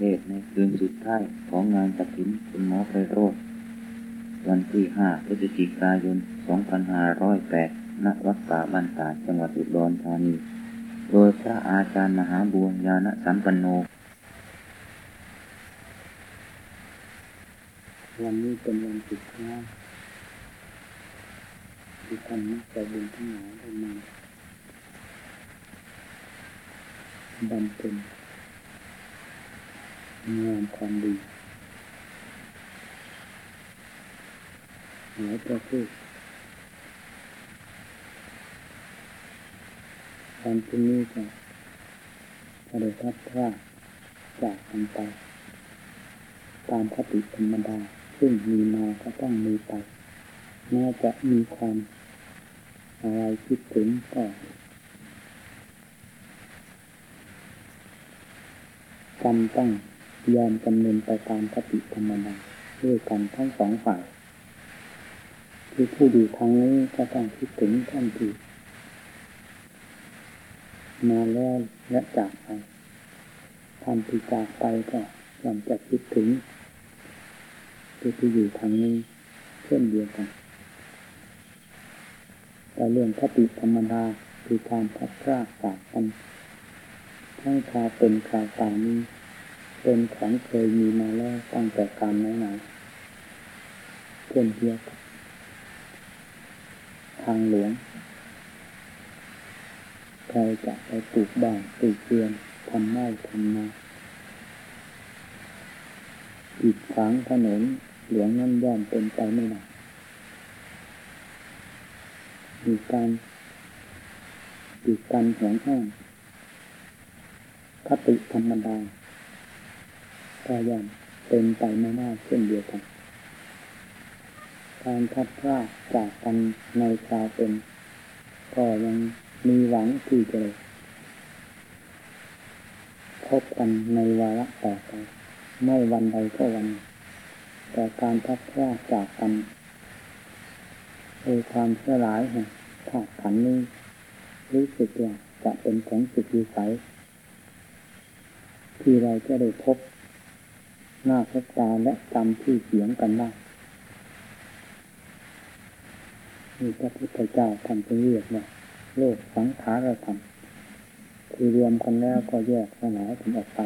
เทศในคืนสุดท้ายของงานกฐินคุณหมอไพโรธวันที่ 5 พฤศจิกายน 2508 ณ วัดป่าบ้านตาจังหวัดอุดรธานี โดยพระอาจารย์มหาบัวยาณสัมปันโน วันนี้เป็นวันสุดท้ายที่ท่านนักบุญทั้งหลายได้มาบำเพ็ญ งานความดีหลายประเภทการที่นี้ก็พระเดชพระพระจากกันไป ตามคติธรรมดา ซึ่งมีมาก็ต้องมีไปแม้จะมีความอะไรคิดถึงก็จำต้อง ยอมจำเนินไปตามคติธรรมดาด้วยกันทั้งสองฝ่ายคือผู้ดูทางนี้ก็ต้องคิดถึงท่านที่มาแล้วและจากไปท่านที่จากไปก็ย่อมจะคิดถึงผู้ที่อยู่ทางนี้เช่นเดียวกัน แต่เรื่องคติธรรมดาคือการพัดพรากจากกันทั้งคาเป็นคาตายนี้ เป็นของเคยมีมาแล้วตั้งแต่การไหนๆเช่นเดียวกันทางหลวงใครจะไปปลูกบ้านปลูกเรือนทำไร่ทำนาอีกขวางถนนหลวงนั่นย่อมเป็นไปไม่ได้มีการอีกการห่วงห้ามคติธรรมดา็ย่อมเป็นไปไม่ได้เช่นเดียวกันการทัดพลาดจากกันในคราวเป็นก็ยังมีหวังที่จะพบกันในวาระต่อไปไม่วันใดก็วัน แต่การทัดพลาดจากกันโดยความเสื่อหลายแห่งธาตุขันนี้รู้สึกว่าจะเป็นของจิตวิสัยที่เราจะได้พบ หน้าพบตาและจำที่เสียงกันได้มีพระพุทธเจ้าท่านจะเรียกว่าโลกสังขารธรรมคือรวมกันแล้วก็แยกสลายกันออกไป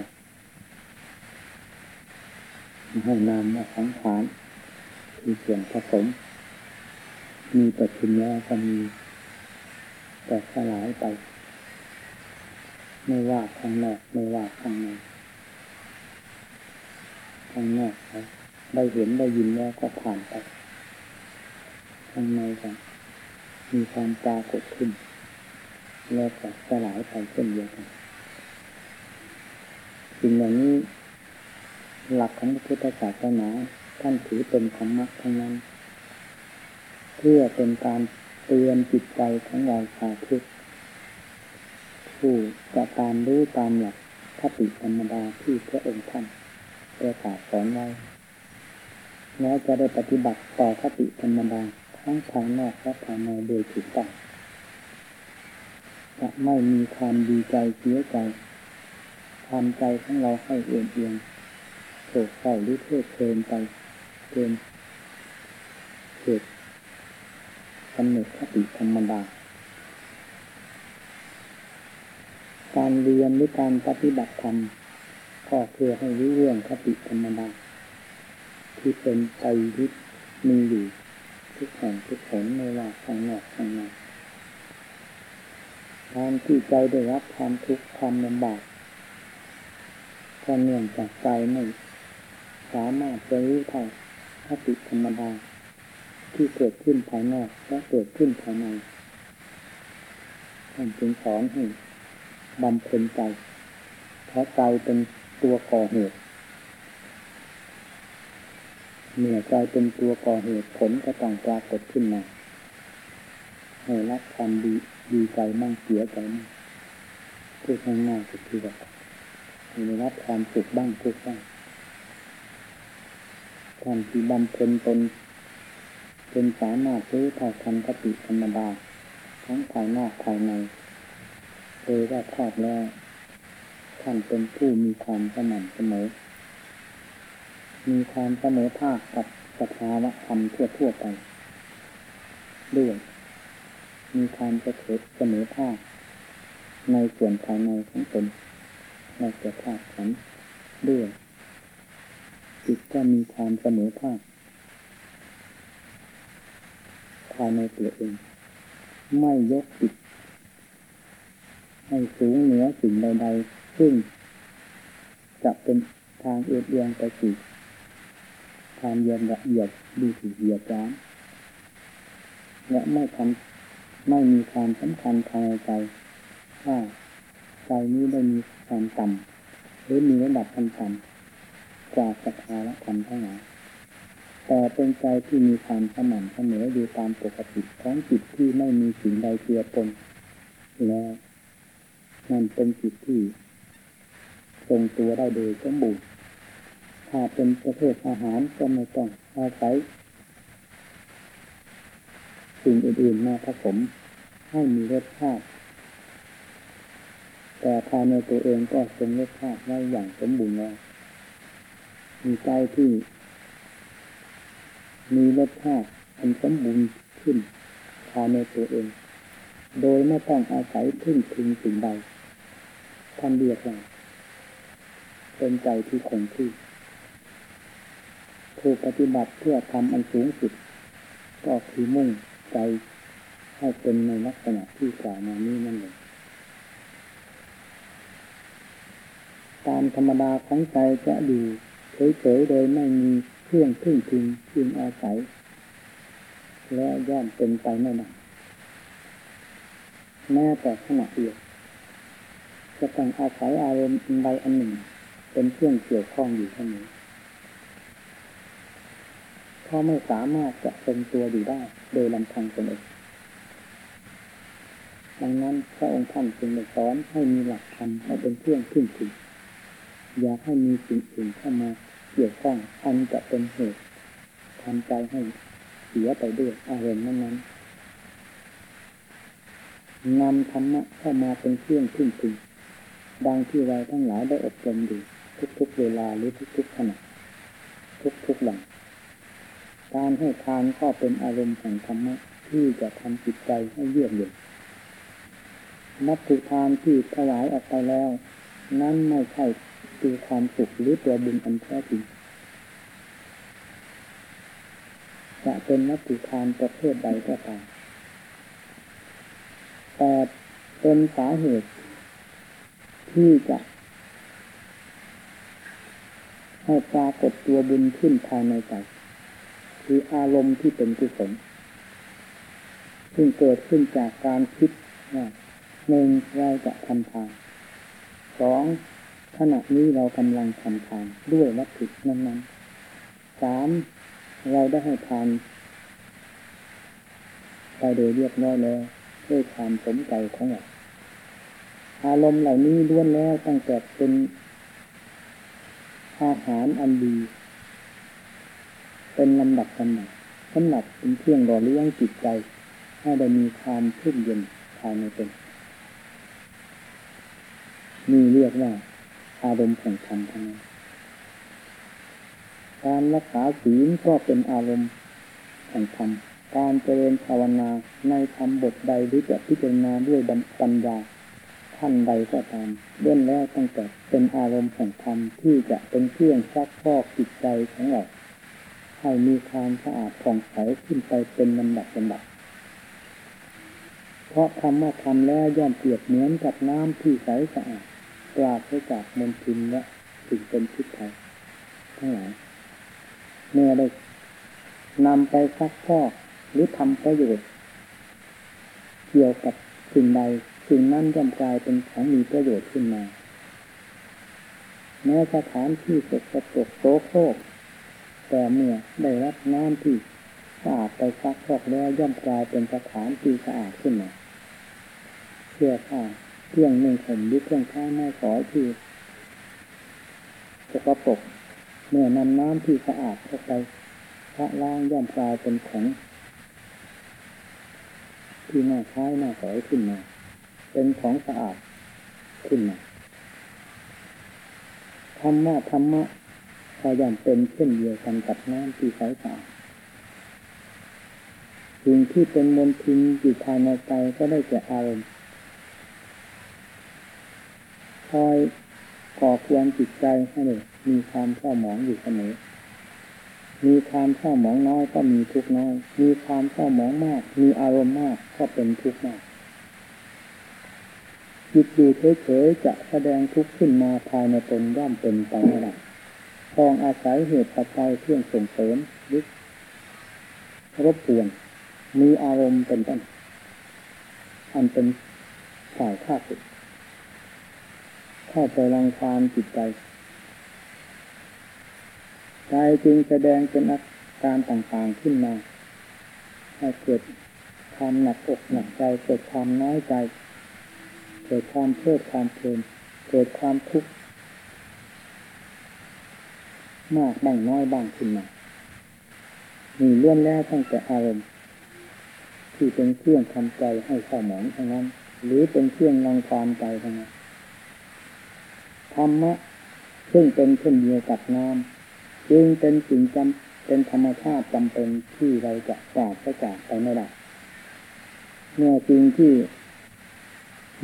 ให้นามว่าสังขารคือส่วนผสม มีประชุมแล้วก็มีแต่สลายไป ไม่ว่าข้างนอกไม่ว่าข้างใน ข้างนอกได้เห็นได้ยินแล้วก็ผ่านไปข้างในก็มีความปรากฏขึ้น แล้วก็สลายไปเช่นเดียวกันสิ่งเหล่านี้ หลักของพระพุทธศาสนาท่านถือเป็นธรรมะทั้งนั้น เพื่อเป็นการเตือนจิตใจของเราชาวพุผู้จะตามรู้ตามหลักคติธรรมดาที่พระองค์ท่าน ประกาศสอนไว้แล้วจะได้ปฏิบัติต่อคติธรรมดาทั้งภายนอกและภายในโดยถูกต้องจะไม่มีความดีใจเสียใจทำใจของเราให้เอียงเอียงโศกเศร้าหรือเพลิดเพลินไปเกินเหตุกำหนดคติธรรมดา การเรียนหรือการปฏิบัติธรรม ก็เพื่อให้รู้เรื่องคติธรรมดาที่เป็นใจที่มีอยู่ทุกแห่งทุกหนไม่ว่าข้างนอกข้างในการที่ใจได้รับความทุกข์ความลำบากก็เนื่องจากใจไม่สามารถจะรู้เท่าคติธรรมดาที่เกิดขึ้นภายนอกและเกิดขึ้นภายในท่านจึงสอนให้บำเพ็ญใจเพราะใจเป็น ตัวก่อเหตุเมื่อใจเป็นตัวก่อเหตุผลก็ต้องปรากฏขึ้นมาให้รับความดีดีใจมั่งเสียใจมั่งพูดง่ายๆก็คือแบบให้รับความสุขบ้างทุกบ้างท่านที่บำเพ็ญตนเป็นสามารถรู้เท่าทันคติธรรมดาทั้งภายนอกภายในโดยว่าชอบแล้ว ท่านเป็นผู้มีความสม่ำเสมอ มีความเสมอภาคกับสภาวะธรรมทั่วทั่วไป ด้วยมีความเสถิเสมอภาคในส่วนภายในของตนในเกิดภาคขันด้วยจิตก็มีความเสมอภาคภายในตัวเอง ไม่ยกจิตให้สูงเหนือสิ่งใดๆ ซึ่งจะเป็นทางเอียดเอียงไปสู่ความเยียมละเอียดดีสีเหยียดร้านและไม่ทำไม่มีความสำคัญภายในใจว่าใจนี้ได้มีความต่ำหรือมีระดับความต่ำกว่าสภาวะธรรมทั้งหลายแต่เป็นใจที่มีความสม่ำเสมออยู่ตามปกติของจิตที่ไม่มีสิ่งใดเกี่ยวปนแล้วนั่นเป็นจิตที่ ทรงตัวได้โดยสมบูรณ์ถ้าเป็นประเภทอาหารก็ไม่ต้องอาศัยสิ่งอื่นๆมาผสมให้มีรสชาติแต่ภายในตัวเองก็ทรงรสชาติไว้อย่างสมบูรณ์แล้วมีใจที่ มีรสชาติอันสมบูรณ์ขึ้นภายในตัวเอง โดยไม่ต้องอาศัยพึ่งพิงสิ่งใดท่านเรียกว่า เป็นใจที่คงที่ผู้ปฏิบัติเพื่อทำอันสูงสุด ก็คือมุ่งใจให้เป็นในลักษณะที่กล่าวมานี้นั่นเองตามธรรมดาของใจจะดูเฉยๆโดยไม่มีเครื่องพึ่งพิงพิงอาศัย และย่อมเป็นไปไม่ได้แม้แต่ขณะเดียวจะต้องอาศัยอารมณ์ใดอันหนึ่ง เป็นเครื่องเกี่ยวข้องอยู่เสมอเพราไม่สามารถจะทรงตัวอยู่ได้ โดยลำพังตนเองดังนั้นพระองค์ท่านจึงได้สอนให้มีหลักธรรมให้เป็นเครื่องขึ้นถึงอย่าให้มีสิ่งอื่นเข้ามาเกี่ยวข้องอันจะเป็นเหตุทำใจให้เสียไปด้วยอารมณ์นั้นๆนำธรรมะเข้ามาเป็นเครื่องขึ้นถึงดังที่เราทั้งหลายได้อบรมอยู่ ทุกๆเวลาหรือทุกๆขณะทุกๆวันการให้ทานก็เป็นอารมณ์แห่งธรรมะที่จะทำจิตใจให้เยือกเย็นนับถือทานที่ถวายออกไปแล้ว นั้นไม่ใช่ตัวความสุขหรือตัวบุญอันแท้จริงจะเป็นนับถือทานประเภทใดก็ตามแต่เป็นสาเหตุ ที่จะ ให้ปรากฏตัวบุญขึ้นภายในใจ คืออารมณ์ที่เป็นกุศลซึ่งเกิดขึ้นจากการคิดว่าหนึ่งเราจะทำทานสองขณะนี้เรากำลังทำทานด้วยวัตถุนั้นๆสามเราได้ให้ทานไปโดยเรียบร้อยแล้วด้วยความสมใจของเราอารมณ์เหล่านี้ล้วนแล้วตั้งแต่เป็น อาหารอันดี เป็นลำดับลำดับสำหรับเป็นเครื่องหล่อเลี้ยงจิตใจ ให้ได้มีความชื่นเย็นภายในตนนี่เรียกว่า อารมณ์แห่งธรรมทั้งนั้นการรักษาศีลก็เป็นอารมณ์แห่งธรรม การเจริญภาวนาในธรรมบทใดหรือจะพิจารณาด้วยปัญญา ท่านใดก็ตามเล่นแล้วตั้งแต่เป็นอารมณ์แห่งธรรมที่จะเป็นเครื่องซักพอกจิตใจของเราให้มีความสะอาดผ่องใสขึ้นไปเป็นลำดับลำดับเพราะคำว่าทำแล้วย่อมเปรียบเหมือนกับน้ำที่ใสสะอาดปราศจากมลทินและสิ่งเป็นพิษภัยทั้งหลายเมื่อได้นำไปซักพอกหรือทำประโยชน์เกี่ยวกับสิ่งใด สิ่งนั้นย่อมกลายเป็นของมีประโยชน์ขึ้นมา แม้สถานที่สกปรกโสโครกแต่เมื่อได้รับน้ำที่สะอาดไปซักพอกแล้วย่อมกลายเป็นสถานที่สะอาดขึ้นมาเสื้อผ้าเครื่องนึ่งผมหรือเครื่องข้าวหน้สอยที่สกปรกเมื่อนำน้ำที่สะอาดเข้าไปพระล้างย่อมกลายเป็นของที่น่าใช้น่าสอยขึ้นมา เป็นของสะอาดขึ้นมาธรรมะธรรมะก็ย่อมเป็นเช่นเดียวกันกับน้ำที่ใสสะอาดสิ่งที่เป็นมลทินอยู่ภายในใจก็ได้แก่อารมณ์คอยก่อควรจิตใจให้มีความเศร้าหมองอยู่เสมอ มีความเศร้าหมองน้อยก็มีทุกน้อย มีความเศร้าหมองมาก มีอารมณ์มากก็เป็นทุกข์มาก จิตอยู่เฉยๆจะแสดงทุกข์ขึ้นมาภายในตนย่อมเป็นไปไม่ได้ต้องอาศัยเหตุปัจจัยเครื่องส่งเสริมหรือรบกวนมีอารมณ์เป็นต้นอันเป็นฝ่ายข้าศึกเข้าไปรังควาญจิตใจใจจึงแสดงเป็นอาการต่างๆขึ้นมาให้เกิดความหนักอกหนักใจเกิดความน้อยใจ เกิดความเพลิดความเพลินเกิดความทุกข์มากบ้างน้อยบ้างขึ้นมามีเลื่อนแล้วตั้งแต่อารมณ์ ที่เป็นเครื่องทำใจให้เศร้าหมองทั้งนั้น หรือเป็นเครื่องรังความใจทั้งนั้นธรรมะซึ่งเป็นเช่นเดียวกับน้ำจึงเป็นสิ่งจำเป็นธรรมชาติจำเป็นที่เราจะปราศจากไปไม่ได้เมื่อสิ่งที่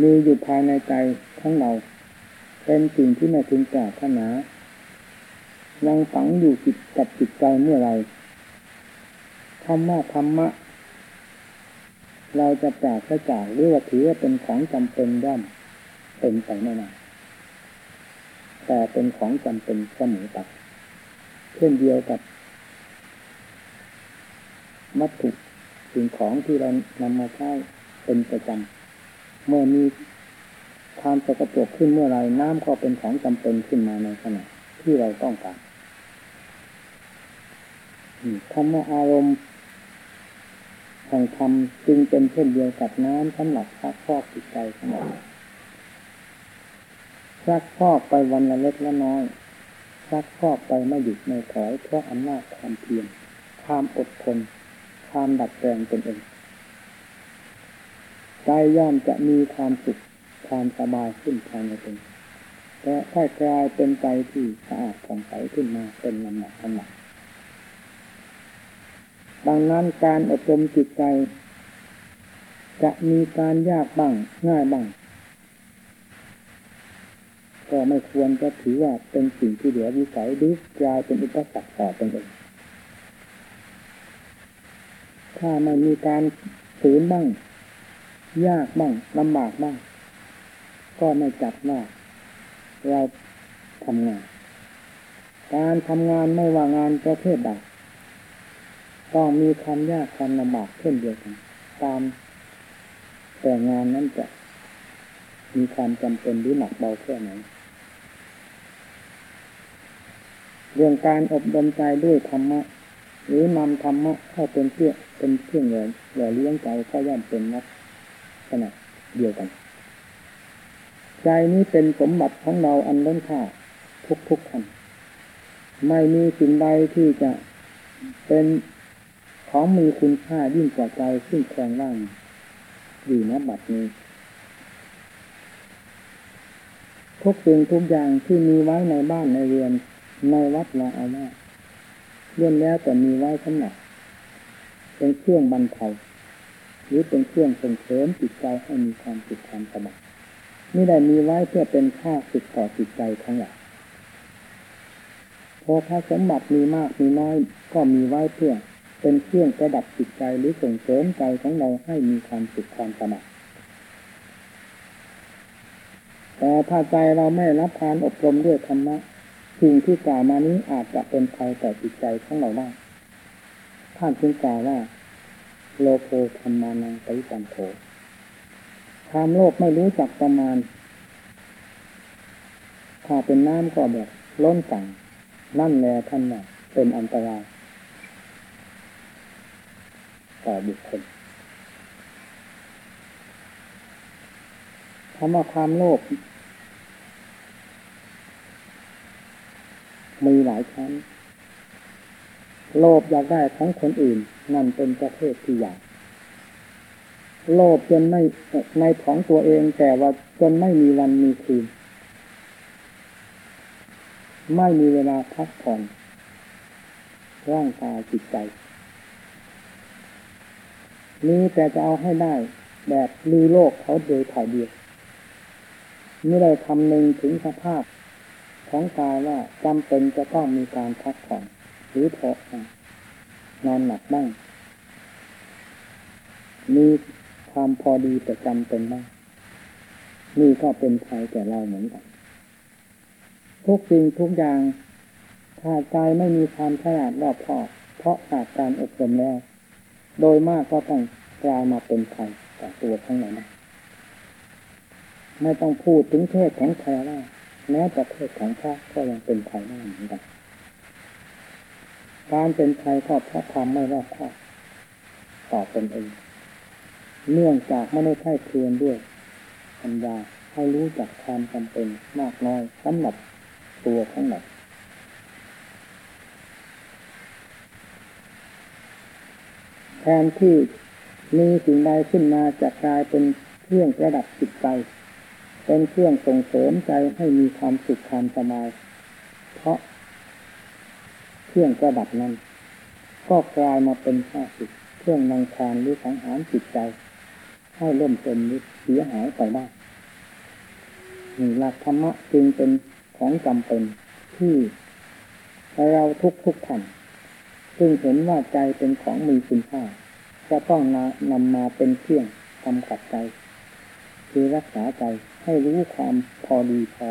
มีอยู่ภายในใจของเรา เป็นสิ่งที่ไม่ถึงปรารถนายังฝังอยู่จิตกับจิตใจเมื่อไรธรรมะธรรมะ เราจะปราศจากหรือว่าถือว่าเป็นของจำเป็นย่อมเป็นไปไม่นานแต่เป็นของจำเป็นเสมอไปเช่นเดียวกับวัตถุสิ่งของที่เรานำมาใช้เป็นประจำ เมื่อมีความสกปรกขึ้นเมื่อไรน้ำก็เป็นของจำเป็นขึ้นมาในขณะที่เราต้องการธรรมอารมณ์แห่งธรรมจึงเป็นเช่นเดียวกับน้ำสำหรับซักฟอกจิตใจของเราซักฟอกไปวันละเล็กละน้อยซักฟอกไปไม่หยุดไม่ถอยเพราะอำนาจความเพียรความอดทนความดัดแปลงตนเอง ใจย่อมจะมีความสุขความสบายขึ้นภายในตนแต่ถ้ากลายเป็นใจที่สะอาดผ่องใสขึ้นมาเป็นลำหนักลำหนักดังนั้นการอบรมจิตใจ จะมีการยากบ้างง่ายบ้างก็ไม่ควรจะถือว่าเป็นสิ่งที่เหลือวิสัยหรือกลายเป็นอุปสรรคต่อตนเองถ้าไม่มีการฝืนบ้าง ยากบ้างลำบากบ้างก็ไม่จัดว่าเราทำงาน การทำงานไม่ว่างานประเภทใดต้องมีความยากความลำบากเช่นเดียวกัน ตามแต่งานนั้นจะมีความจำเป็นหรือหนักเบาแค่ไหนเรื่องการอบรมใจด้วยธรรมะ หรือนำธรรมะเข้าเป็นเพื่อเป็นเพื่อเหล่อเหล่อเลี้ยงใจก็ย่อมเป็นนัก ขนาดเดียวกัน ใจนี้เป็นสมบัติของเราอันล้นค่าทุกทุกคน ไม่มีสิ่งใดที่จะเป็นของมีคุณค่ายิ่งกว่าใจซึ่งแข็งร่างอยู่ณบัดนี้ทุกสิ่งทุกอย่างที่มีไว้ในบ้านในเรือนในวัดเราอาว่าเรื่องแล้วแต่มีไว้สำหรับเป็นเครื่องบรรเทา หรือเป็นเครื่องส่งเสริมจิตใจให้มีความสุขความสบายนี่ได้มีไว้เพื่อเป็นค่าสุดต่อจิตใจทั้งหลายพอพระสมบัติมีมากมีน้อยก็มีไว้เพื่อเป็นเครื่องประดับจิตใจหรือส่งเสริมใจของเราให้มีความสุขความสมาแต่ถ้าใจเราไม่รับการอบรมด้วยธรรมะสิ่งที่กล่าวมานี้อาจจะเป็นภัยต่อจิตใจของเราได้ท่านจึงกล่าวว่า โลโภธรรมานังปิปันโถความโลภไม่รู้จักประมาณ ถ้าเป็นน้ำก็แบบล้นสั่งนั่นแหละท่านน่ะเป็นอันตรายต่อบุคคลคำว่าความโลภมีหลายชั้น โลภอยากได้ของคนอื่น นั่นเป็นประเภทที่ใหญ่โลภจนไม่ในของตัวเองแต่ว่าจนไม่มีวันมีคืน ไม่มีเวลาพักผ่อนร่างกายจิตใจ นี้แต่จะเอาให้ได้แบบลือโลกเขาโดยถ่ายเดียวไม่ได้คำนึงถึงสภาพของกายว่าจำเป็นจะต้องมีการพักผ่อนหรือถอ นอนหนักบ้างมีความพอดีแต่จำเป็นบ้างนี่ก็เป็นภัยแก่เราเหมือนกันทุกสิ่งทุกอย่างถ้าใจไม่มีความฉลาดรอบคอบเพราะขาดการอบรมแล้ว โดยมากก็ต้องกลายมาเป็นภัยต่อตัวทั้งนั้นไม่ต้องพูดถึงเทศของใครแล้วแม้แต่เทศของพระก็ยังเป็นภัยได้เหมือนกัน การเป็นภัยก็เพราะความไม่รอบคอบต่อตนเองเนื่องจากไม่ได้ใช้เพียนด้วยปัญญาให้รู้จักความจำเป็นมากน้อยสำหรับตัวของเราแทนที่มีสิ่งใดขึ้นมาจะกลายเป็นเครื่องระดับจิตใจ เป็นเครื่องส่งเสริมใจให้มีความสุขความสบาย เพราะ เครื่องระดับนั้น ก็กลายมาเป็นข้าศึกเครื่องนังคารหรือสังหารจิตใจ ให้ล่มจมนิดเสียหายไปได้หลักธรรมะจึงเป็นของจำเป็นที่เราทุกทุกท่านซึ่งเห็นว่าใจเป็นของมีคุณค่าจะต้องนำมาเป็นเครื่องกำกับใจ คือรักษาใจให้รู้ความพอดีพอ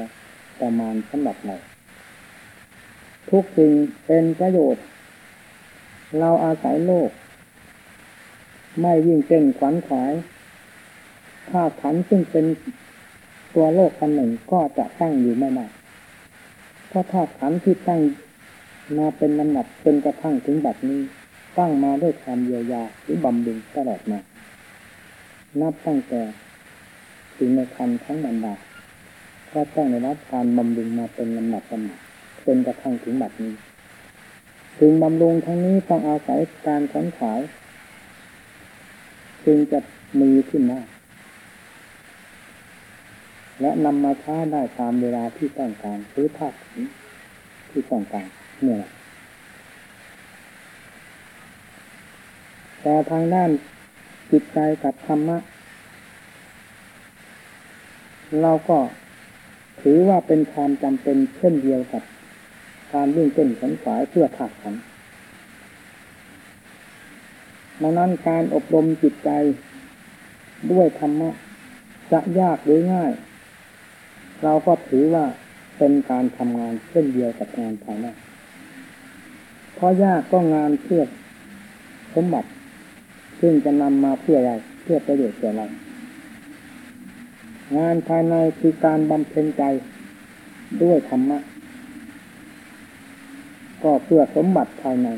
ประมาณสำหรับเรา ทุกสิ่งเป็นประโยชน์ เราอาศัยโลก ไม่ยิ่งเต้นขวัญขวายข้าขันซึ่งเป็นตัวโลกอันหนึ่งก็จะตั้งอยู่ไม่นานเพราะธาตุขันที่ตั้งมาเป็นลำดับเป็นกระทั่งถึงบัดนี้ตั้งมาด้วยความเยียวยาหรือบำรุงตลอดมา นับตั้งแต่ถึงในคันทั้งบรรดาก็ต้องได้รับการบำรุงมาเป็นลำดับลำดับ นกระทั่งถึงบัดนี้ถึงบำรุงทั้งนี้ต้องอาศัยการขนขายจึงจะมีขึ้นมาและนำมาใช้ได้ตามเวลาที่ต้องการหรือภาคที่ต้องการเนี่ยแต่ทางด้านจิตใจกับธรรมะ เราก็ถือว่าเป็นความจำเป็นเช่นเดียวกับ การวิ่งเต้นขนฝายเพื่อถักขันดังนั้นการอบรมจิตใจด้วยธรรมะจะยากหรือง่าย เราก็ถือว่าเป็นการทำงานเช่นเดียวกับงานภายนอกเพราะยากก็งานเพื่อสมบัติ ซึ่งจะนำมาเพื่ออะไร เพื่อประโยชน์แก่เรางานภายในคือการบำเพ็ญใจด้วยธรรมะ ก็เพื่อสมบัติภายใน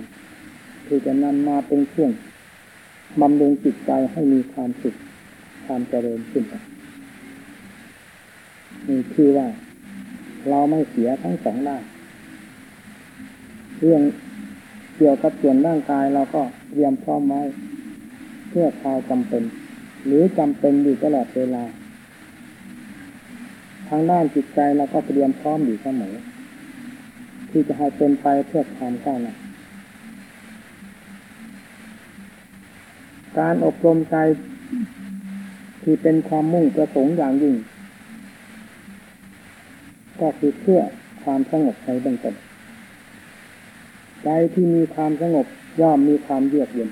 คือจะนำมาเป็นเครื่องบำรุงจิตใจให้มีความสุขความเจริญขึ้นนี่คือว่า เราไม่เสียทั้งสองด้านเรื่องเกี่ยวกับส่วนร่างกายเราก็เตรียมพร้อมไว้เพื่อคาวจำเป็น หรือจำเป็นอยู่ตลอดเวลา ทางด้านจิตใจเราก็เตรียมพร้อมอยู่เสมอ ที่จะให้เป็นไปเพื่อความก้าวหน้าการอบรมใจที่เป็นความมุ่งประสงค์อย่างยิ่ง ก็คือเพื่อความสงบในเบื้องต้นใจที่มีความสงบย่อมมีความเยือกเย็น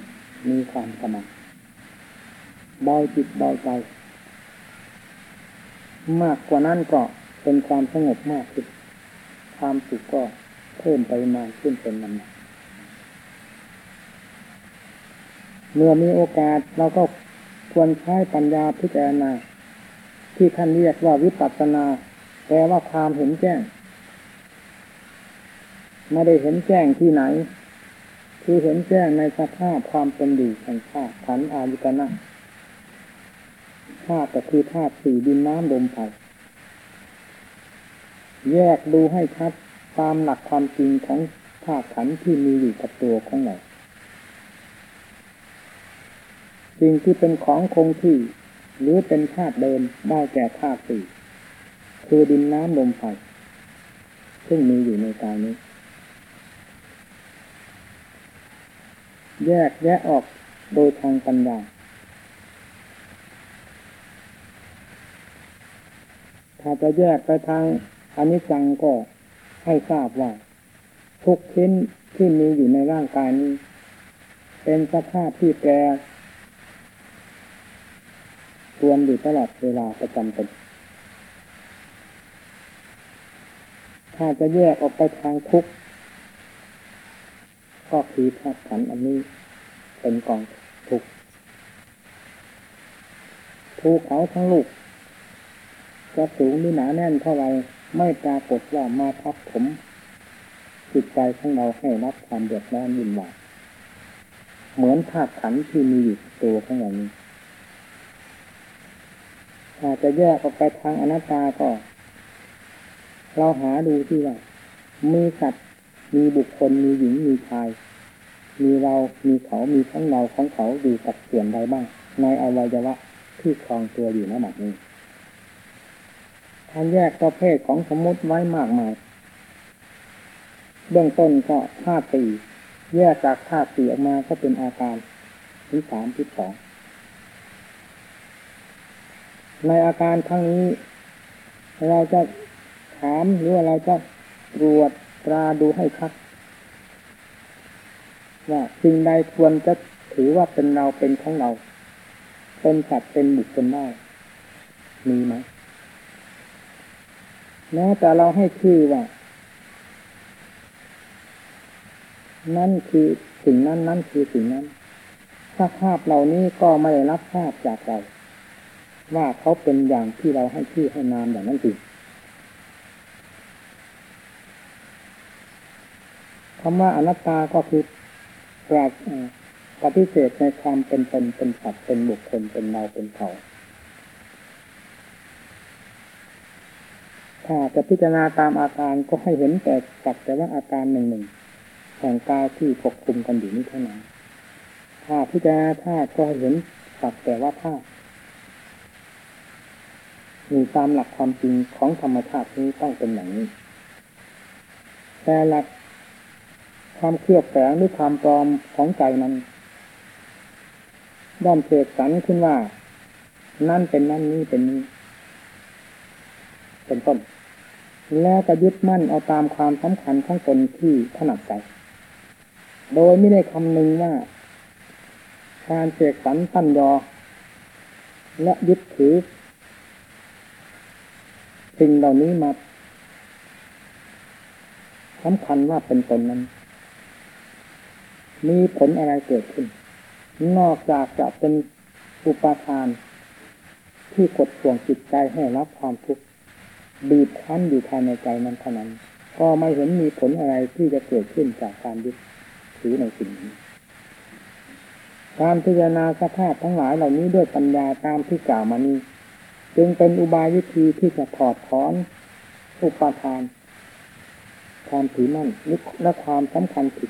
มีความสมัครเบาจิตเบาใจ มากกว่านั้นก็เป็นความสงบมากขึ้นความสุขก็ เพิ่มไปมาขึ้นเป็นลำดับเมื่อมีโอกาสเราก็ควรใช้ปัญญาพิจารณาที่ท่านเรียกว่าวิปัสสนา แปลว่าความเห็นแจ้ง ไม่ได้เห็นแจ้งที่ไหน คือเห็นแจ้งในสภาพความเป็นอยู่แห่งธาตุขันอายุกนะธาตุก็คือธาตุสี่ดินน้ำลมไฟแยกดูให้ชัด ตามหลักความจริงของธาตุขันที่มีอยู่กับตัวของเราสิ่งที่เป็นของคงที่ หรือเป็นธาตุเดิมได้แก่ธาตุสี่คือดินน้ำลมไฟซึ่งมีอยู่ในกายนี้ แยกแยะออกโดยทางปัญญาถ้าจะแยกไปทางอนิจจังก็ ให้ทราบว่า ทุกชิ้นที่มีอยู่ในร่างกายนี้ เป็นสภาพที่แปรรวนอยู่ตลอดเวลาประจำเป็นถ้าจะแยกออกไปทางทุกข์ก็คือธาตุขันอันนี้เป็นกองทุกข์ภูเขาทั้งลูกจะสูงหรือหนาแน่นเท่าไร ไม่ปรากฏว่ามาทับผมจิตใจของเราให้รับความเดือดร้อนวุ่นวายเหมือนธาตุขันที่มีอยู่ตัวของเรานี้อาจจะแยกออกไปทางอนัตตาก็ เราหาดูที่ว่ามีสัตว์มีบุคคลมีหญิงมีชาย มีเรา มีเขา มีทั้งเราของเขาอยู่กับส่วนใดบ้าง ในอวัยวะที่ครองตัวอยู่ณบัดนี้ การแยกประเภทของสมมติไว้มากมาย เบื้องต้นก็ธาตุสี่แยกจากธาตุสี่ออกมาก็เป็นอาการที่สามที่สองในอาการทั้งนี้ เราจะถามหรือว่าเราจะตรวจตราดูให้ชัดว่าสิ่งใดควรจะถือว่าเป็นเราเป็นของเรา เป็นสัตว์เป็นบุคคลได้มีไหม แม้แต่เราให้ชื่อว่า นั่นคือสิ่งนั้นนั่นคือสิ่งนั้นถ้าภาพเหล่านี้ก็ไม่ได้รับทราบจากเรา ว่าเขาเป็นอย่างที่เราให้ชื่อให้นามอย่างนั้นจริงคำว่าอนัตตาก็คือปราปฏิเสธในความเป็นตนเป็นสัตว์เป็นบุคคลเป็นเราเป็นเขา ถ้าจะพิจารณาตามอาการก็ให้เห็นแต่สักแต่ว่าอาการหนึ่งหนึ่งแห่งกายที่ปกคลุมกันอยู่นี้เท่านั้นถ้าพิจารณาธาตุก็เห็นสักแต่ว่าธาตุมีตามหลักความจริงของธรรมชาตินี้ต้องเป็นอย่างนี้ แต่หลักความเครียดแฝงหรือความปลอมของใจนั้นด้อมเสกสรรขึ้นว่า นั่นเป็นนั่นนี่เป็นนี้เป็นต้น แล้วก็ยึดมั่นเอาตามความสำคัญของตนที่ถนัดใจ โดยไม่ได้คำนึงว่า การเสกสรรตั้นยอ และยึดถือ สิ่งเหล่านี้มาสำคัญว่าเป็นตนนั้น มีผลอะไรเกิดขึ้น นอกจากจะเป็นอุปาทาน ที่กดข่วงจิตใจให้รับความทุกข์ บีบคั้นอยู่ภายในใจนั้นเท่านั้น ก็ไม่เห็นมีผลอะไรที่จะเกิดขึ้นจากการยึดถือในสิ่งนี้การพิจารณาสภาพทั้งหลายเหล่านี้ด้วยปัญญาตามที่กล่าวมานี้ จึงเป็นอุบายวิธีที่จะถอดถอนอุปาทาน ความถือมั่นและความสำคัญผิด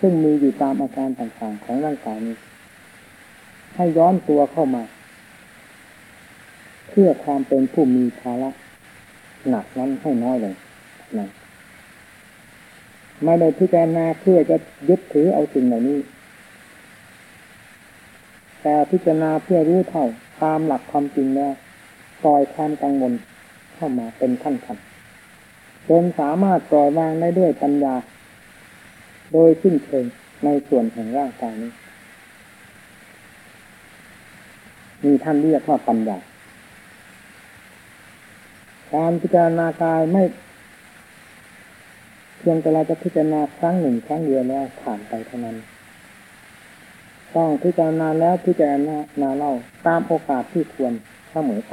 ซึ่งมีอยู่ตามอาการต่างๆของร่างกายนี้ ให้ย้อนตัวเข้ามา เพื่อความเป็นผู้มีภาระ หนักนั้นให้น้อยลงนะไม่ได้พิจารณาเพื่อจะยึดถือเอาสิ่งเหล่านี้ แต่พิจารณาเพื่อรู้เท่าตามหลักความจริงแล้วปล่อยความกังวลเข้ามาเป็นขั้นขั้นจนสามารถปล่อยวางได้ด้วยปัญญา โดยสิ้นเชิงในส่วนแห่งร่างกายนี้ มีท่านเรียกว่าปัญญา การพิจารณากายไม่เพียงแต่เราจะพิจารณาครั้งหนึ่งครั้งเดียวแล้วผ่านไปเท่านั้น ต้องพิจารณาแล้วพิจารณานาเล่าตามโอกาสที่ควรเสมอไป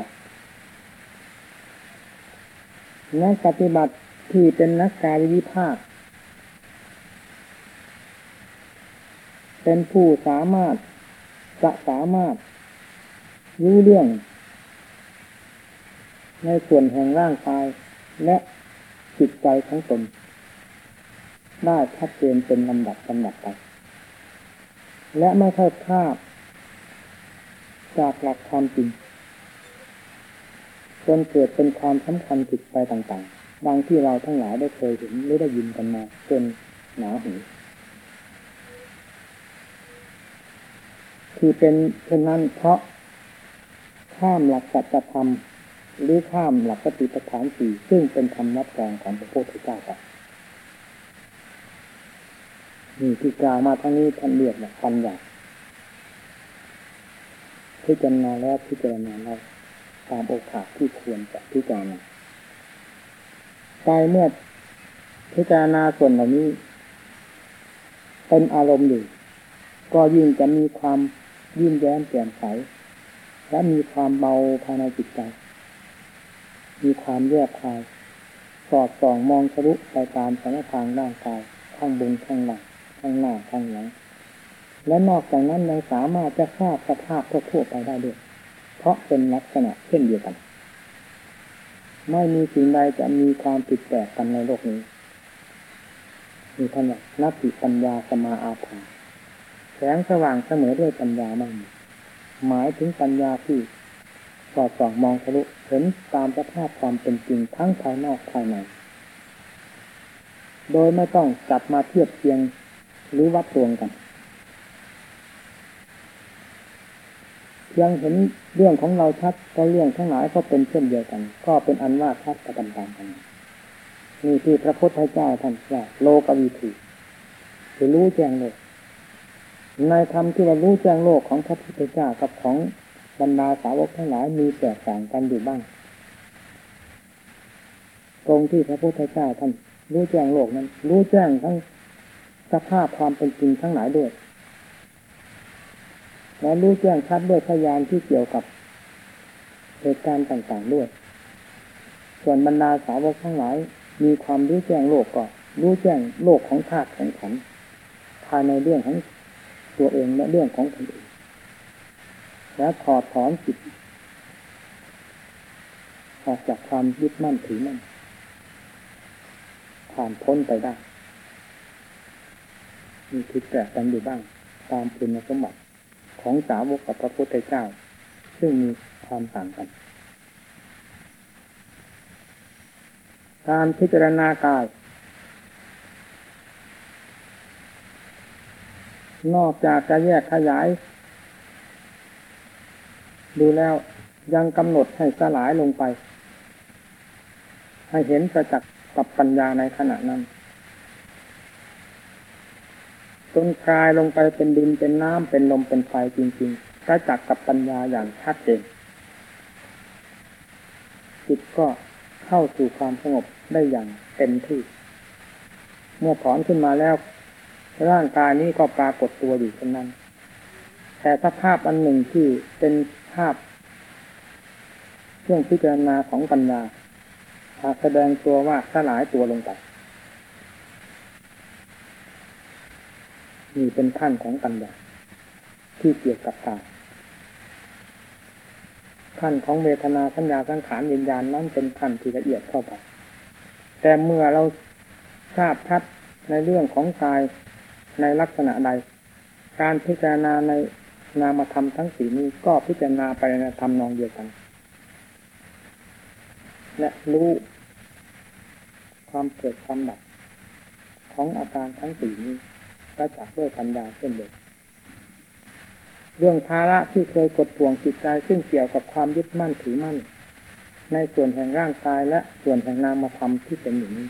นักปฏิบัติที่เป็นนักกายวิภาค เป็นผู้สามารถจะสามารถรู้เรื่อง ในส่วนแห่งร่างกาย และจิตใจของตนได้ชัดเจนเป็นลำดับลำดับไป และไม่ค่อยพลาดจากหลักความจริงจนเกิดเป็นความสำคัญผิดไปต่างๆ ดังที่เราทั้งหลายได้เคยเห็นหรือได้ยินกันมาจนหนาหูที่เป็นเช่นนั้นเพราะข้ามหลักสัจธรรม รือข้ามหลักปฏิปทานสี่ซึ่งเป็นธรรมรับรองของพระพุทธเจ้าไปนี่ที่กล่าวมาทั้งนี้ท่านเรียกว่าปัญญาพิจารณาแล้วพิจารณาแล้วตามโอกาสที่ควรจะพิจารณาใจเมื่อพิจารณาส่วนเหล่านี้ เป็นอารมณ์อยู่ก็ยิ่งจะมีความยิ่งแย้มแจ่มใสและมีความเบาภายในจิตใจ มีความแยบคาย สอดส่องมองทะลุไปตามสถานทางร่างกาย ข้างบนข้างหลัง ข้างหน้าข้างหลัง และนอกจากนั้นยังสามารถจะทราบสภาพทั่วไปได้ด้วย เพราะเป็นลักษณะเช่นเดียวกัน ไม่มีสิ่งใดจะมีความผิดแปลกกันในโลกนี้มีท่านว่านัตติปัญญาสมาอาภาแสงสว่างเสมอด้วยปัญญามั่งหมายถึงปัญญาที่ สอดส่องมองทะลุเห็นตามสภาพความเป็นจริงทั้งภายนอกภายใน โดยไม่ต้องจับมาเทียบเทียงหรือวัดตวงกัน เพียงเห็นเรื่องของเราชัดก็เรื่องทั้งหลายก็เป็นเช่นเดียวกัน ก็เป็นอันว่าชัดกระตามกันนี่ที่พระพุทธเจ้าท่านว่าโลกวิถีคือรู้แจ้งโลกในธรรมที่ว่ารู้แจ้งโลกของพระพุทธเจ้ากับของ บรรดาสาวกทั้งหลายมีแตกต่างกันอยู่บ้าง ตรงที่พระพุทธเจ้าท่านรู้แจ้งโลกนั้น รู้แจ้งทั้งสภาพความเป็นจริงทั้งหลายด้วย และรู้แจ้งชัดด้วยพยานที่เกี่ยวกับเหตุการณ์ต่างๆด้วย ส่วนบรรดาสาวกทั้งหลาย มีความรู้แจ้งโลกก็รู้แจ้งโลกของธาตุของขันภายในเรื่องของตัวเองและเรื่องของคนอื่น และถอดถอนจิตออกจากความยึดมั่นถือมั่นผ่านพ้นไปได้มีคิดแตกกันอยู่บ้าง ตามคุณสมบัติของสาวกกับพระพุทธเจ้า ซึ่งมีความต่างกัน การพิจารณากาย นอกจากจะแยกขยาย ดูแล้วยังกำหนดให้สลายลงไป ให้เห็นประจักษ์กับปัญญาในขณะนั้นจนคลายลงไปเป็นดินเป็นน้ำเป็นลมเป็นไฟจริงๆประจักษ์กับปัญญาอย่างชัดเจนจิตก็เข้าสู่ความสงบได้อย่างเต็มที่ เมื่อถอนขึ้นมาแล้ว ร่างกายนี้ก็ปรากฏตัวอยู่เช่นนั้น แต่ถ้าภาพอันหนึ่งที่เป็น ภาพเครื่องพิจารณาของปัญญาหากแสดงตัวว่าสลายตัวลงไปนี่เป็นขั้นของปัญญาที่เกี่ยวกับตาขั้นของเวทนาสัญญาสังขารวิญญาณนั้นเป็นขั้นที่ละเอียดเข้าไป แต่เมื่อเราทราบชัดในเรื่องของกายในลักษณะใด การพิจารณาใน นามธรรมทั้งสี่นี้ก็พิจารณาไปในธรรมนองเดียวกัน และรู้ความเกิดความดับของอาการทั้งสี่นี้ประจักด้วยปัญญาเช่นเดียวเรื่องภาระที่เคยกดทวงจิตใจซึ่งเกี่ยวกับความยึดมั่นถือมั่น ในส่วนแห่งร่างกายและส่วนแห่งนามธรรมที่เป็นอยู่นี้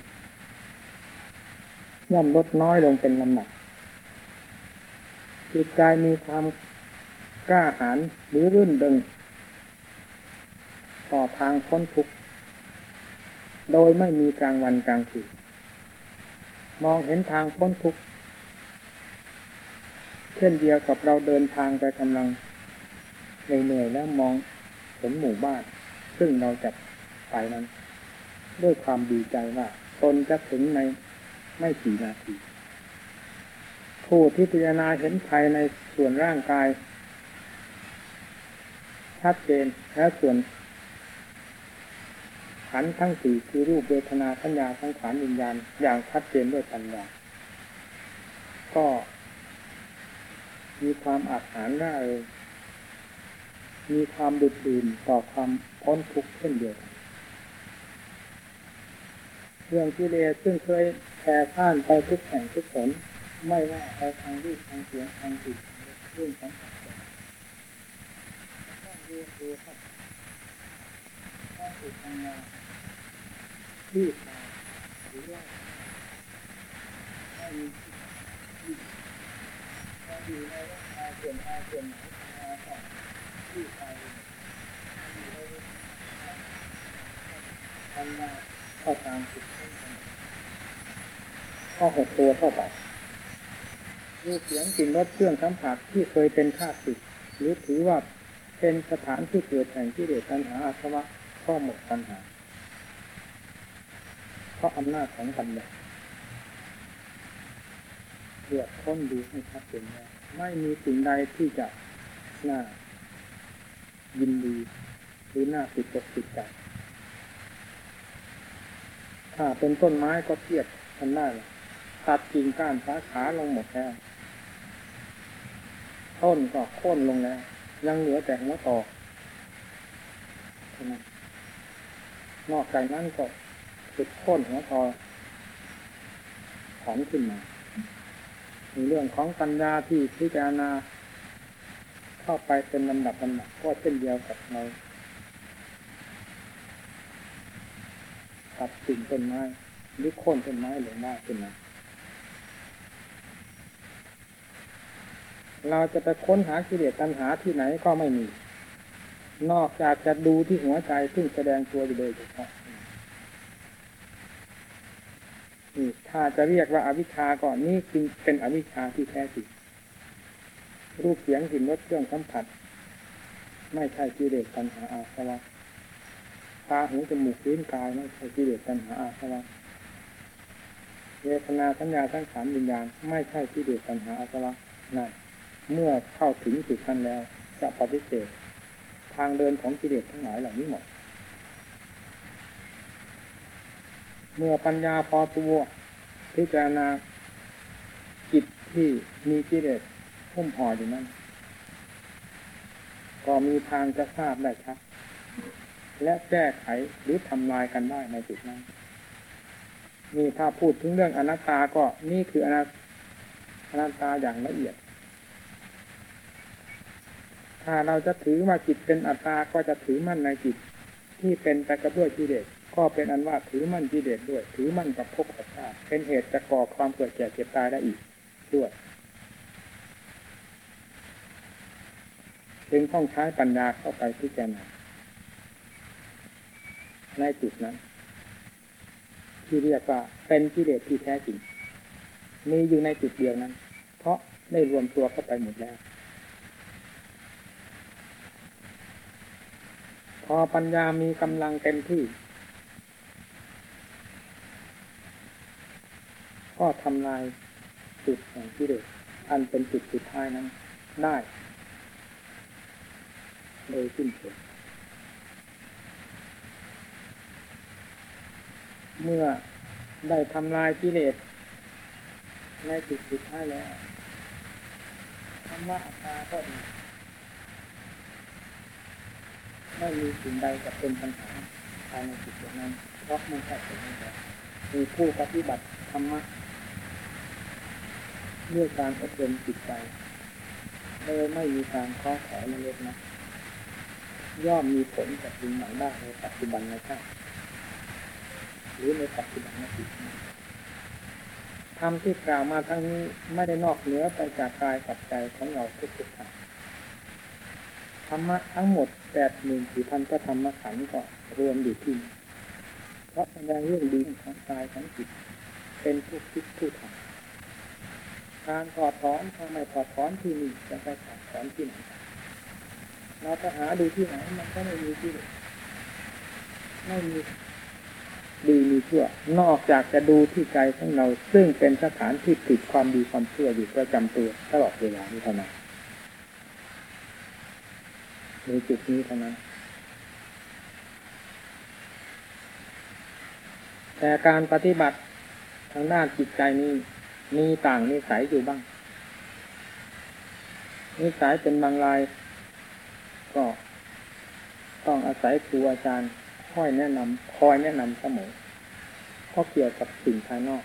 ย่อมลดน้อยลงเป็นลำดับจิตใจมีความ กล้าหาญหรือรื่นเริงต่อทางพ้นทุกข์ โดยไม่มีกลางวันกลางคืนมองเห็นทางพ้นทุกข์ เช่นเดียวกับเราเดินทางไปกำลังเหนื่อยๆแล้วมองเห็นหมู่บ้าน ซึ่งเราจะไปนั้น ด้วยความดีใจว่าตนจะถึงในไม่กี่นาทีผู้ที่พิจารณาเห็นภายในส่วนร่างกาย ชัดเจนและส่วนขันทั้งสี่คือรูปเวทนาสัญญาสังขารวิญญาณอย่างชัดเจนด้วยปัญญาก็มีความอาถรรพ์ร่าเริงมีความดุดดื่นต่อความพ้นทุกข์เช่นเดียวกันเรื่องกิเลสซึ่งเคยแผ่ซ่านไปทุกแห่งทุกผลไม่ว่าไปทางรูปทางเสียงทางจิตเรื่องของสัตว์ต้อง เรียนรู้ครับต้องฝึกทำงานที่ตาหรือว่าไม่มีที่ถ้าอยู่ในร่างกายส่วนอาส่วนไหนอาต่อที่ตาอยู่ในทำงานเข้าตามจิตเข้าหดตัวเข้าไปรูปเสียงกลิ่นรสเครื่องสัมผัสที่เคยเป็นข้าศึกหรือถือว่า เป็นสถานที่เกิดแห่งที่เดชปัญหาอาสวะก็หมดปัญหา เพราะอำนาจของปัญญาเลือกค้นดูให้ชัดเจนว่ไม่มีสิ่งใดที่จะน่ายินดีหรือน่าติดตกติดใจถ้าเป็นต้นไม้ก็เทียบกันได้ตัดกิ่งก้านสาขาลงหมดแล้วต้นก็โค่นลงแล้ว ยังเหลือแต่หัวต่อ นอกจากนั้นก็ติดโค่นหัวต่อถอนขึ้นมาในเรื่องของปัญญาที่พิจารณาเข้าไปเป็นลำดับลำดับก็เช่นเดียวกับเราตัดสิ่งต้นไม้หรือโค่นต้นไม้ลงได้ขึ้นมา เราจะไปค้นหากิเลสตัณหาที่ไหนก็ไม่มี นอกจากจะดูที่หัวใจซึ่งแสดงตัวอยู่โดยเฉพาะนี่ถ้าจะเรียกว่าอาวิชชาก่อนนี่จึงเป็นอวิชชาที่แท้จริงรูปเสียงกลิ่นรสเครื่องสัมผัส ไม่ใช่กิเลสตัณหาอาสวะตาหูจมูกลิ้นกายไม่ใช่กิเลสตัณหาอาสวะเวทนาสัญญาทั้งสามวิญญาณไม่ใช่กิเลสตัณหาอาสวะนั่น เมื่อเข้าถึงจุดนั้นแล้ว จะปฏิเสธทางเดินของกิเลสทั้งหลายเหล่านี้หมด เมื่อปัญญาพอตัวพิจารณาจิตที่มีกิเลสพุ่มห่ออยู่นั้น ก็มีทางจะทราบได้ชัดและแก้ไขหรือทำลายกันได้ในจุดนั้นนี่ถ้าพูดถึงเรื่องอนัตตาก็นี่คืออนัตตาอย่างละเอียด ถ้าเราจะถือว่าจิตเป็นอัตตาก็จะถือมั่นในจิต ที่เป็นไปกับด้วยกิเลสก็เป็นอันว่าถือมั่นกิเลสด้วย ถือมั่นกับภพกับชาติเป็นเหตุจะก่อความเกิดแก่เจ็บตายได้อีกด้วยจึงต้องใช้ปัญญาเข้าไปพิจารณาในจุดนั้น ที่เรียกว่าเป็นกิเลสที่แท้จริงมีอยู่ในจุดเดียวนั้น เพราะได้รวมตัวเข้าไปหมดแล้ว พอปัญญามีกำลังเต็มที่ ก็ทำลายจุดแห่งกิเลสอันเป็นจุดสุดท้ายนั้นได้ โดยสิ้นเชิงเมื่อได้ทำลายกิเลสในจุดสุดท้ายแล้วธรรมะอัตตาก็ดี ไม่มีสิ่งใดจะเป็นปัญหาภายในจิตดวงนั้น เพราะมันแค่เป็นอย่างนี้มีผู้ปฏิบัติธรรมะด้วยการอบรมจิตใจโดยไม่มีการข้อขอเล็กนะย่อมมีผลกับสิ่งไหนได้ในปัจจุบันในชาติหรือในปัจจุบันนี้ธรรมที่กล่าวมาทั้งนี้ไม่ได้นอกเหนือไปจากกายกับใจของเราทุกทุกท่าน ธรรมะทั้งหมดแปดหมื่นสี่พันพระธรรมขันธ์ก็รวมอยู่ที่เพราะแสดงเรื่องดีของกายของจิตเป็นผู้คิดผู้ทำการถอดถอนทำไมถอดถอนที่นี่จะไปถอดถอนที่ไหนเราจะหาดูที่ไหนมันก็ไม่มีที่ไม่มีดีมีชั่วนอกจากจะดูที่ใจของเรา ซึ่งเป็นสถานที่ติดความดีความชั่วอยู่ประจำตัวตลอดเวลานี้เท่านั้น ในจุดนี้เท่านั้น แต่การปฏิบัติทางด้านจิตใจนี้มีต่างนิสัยอยู่บ้าง นิสัยเป็นบางราย ก็ต้องอาศัยครูอาจารย์คอยแนะนำคอยแนะนำเสมอเพราะเกี่ยวกับสิ่งภายนอก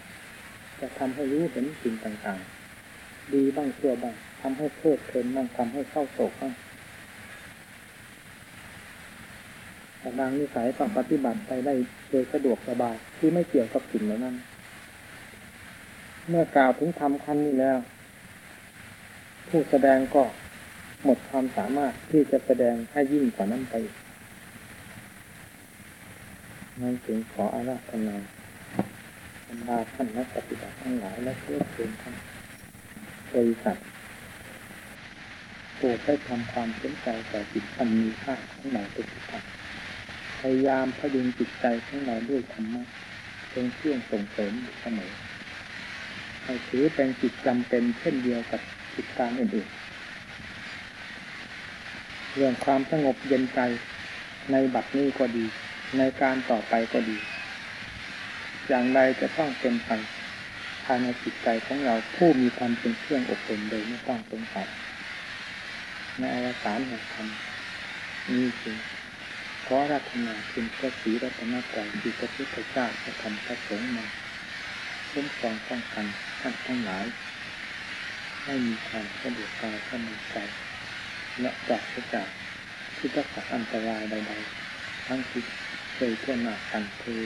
จะทำให้รู้เห็นสิ่งต่างๆ ดีบ้างเชั่วบ้างทำให้เพลิดเพลินบ้างทำให้เข้าโศกบ้างแต่ บางนิสัยต้องปฏิบัติไปได้โดยสะดวกสบายที่ไม่เกี่ยวกับสิ่งเหล่านั้น เมื่อกล่าวถึงทำขั้นนี้แล้ว ผู้แสดงก็หมดความสามารถที่จะแสดงให้ยิ่งกว่านั้นไปนั่นจึงขออาราธนาบรรดาท่านนักปฏิบัติทั้งหลายและเพื่อนเพื่อนท่านบริษัทโปรดได้ทำความสนใจต่อจิตอันมีค่าของเราทุกท่าน ยายามพยุงจิตใจของเราด้วยธรรมะเป็นเครื่องส่งเสริมเสมอให้ถือเป็นจิตจำเป็นเช่นเดียวกับจิตการอื่นๆ เรื่องความสงบเย็นใจในบัดนี้ก็ดี ในการต่อไปก็ดี อย่างไรจะต้องเป็นไปภายในจิตใจของเราผู้มีความเป็นเครื่องอบรมโดยไม่ต้องสงสัยในอวสานแห่งธรรมนี่คือ ขอรัตนาคุณพระศรีรัตนตรัยที่พระพุทธเจ้าพระธรรมพระสงฆ์มาคุ้มครองป้องกันท่านทั้งหลายให้มีความสะดวกกายสบายใจและปรากจากทุกขอันตรายใดๆทั้งที่เคยทั่วหน้ากันคือ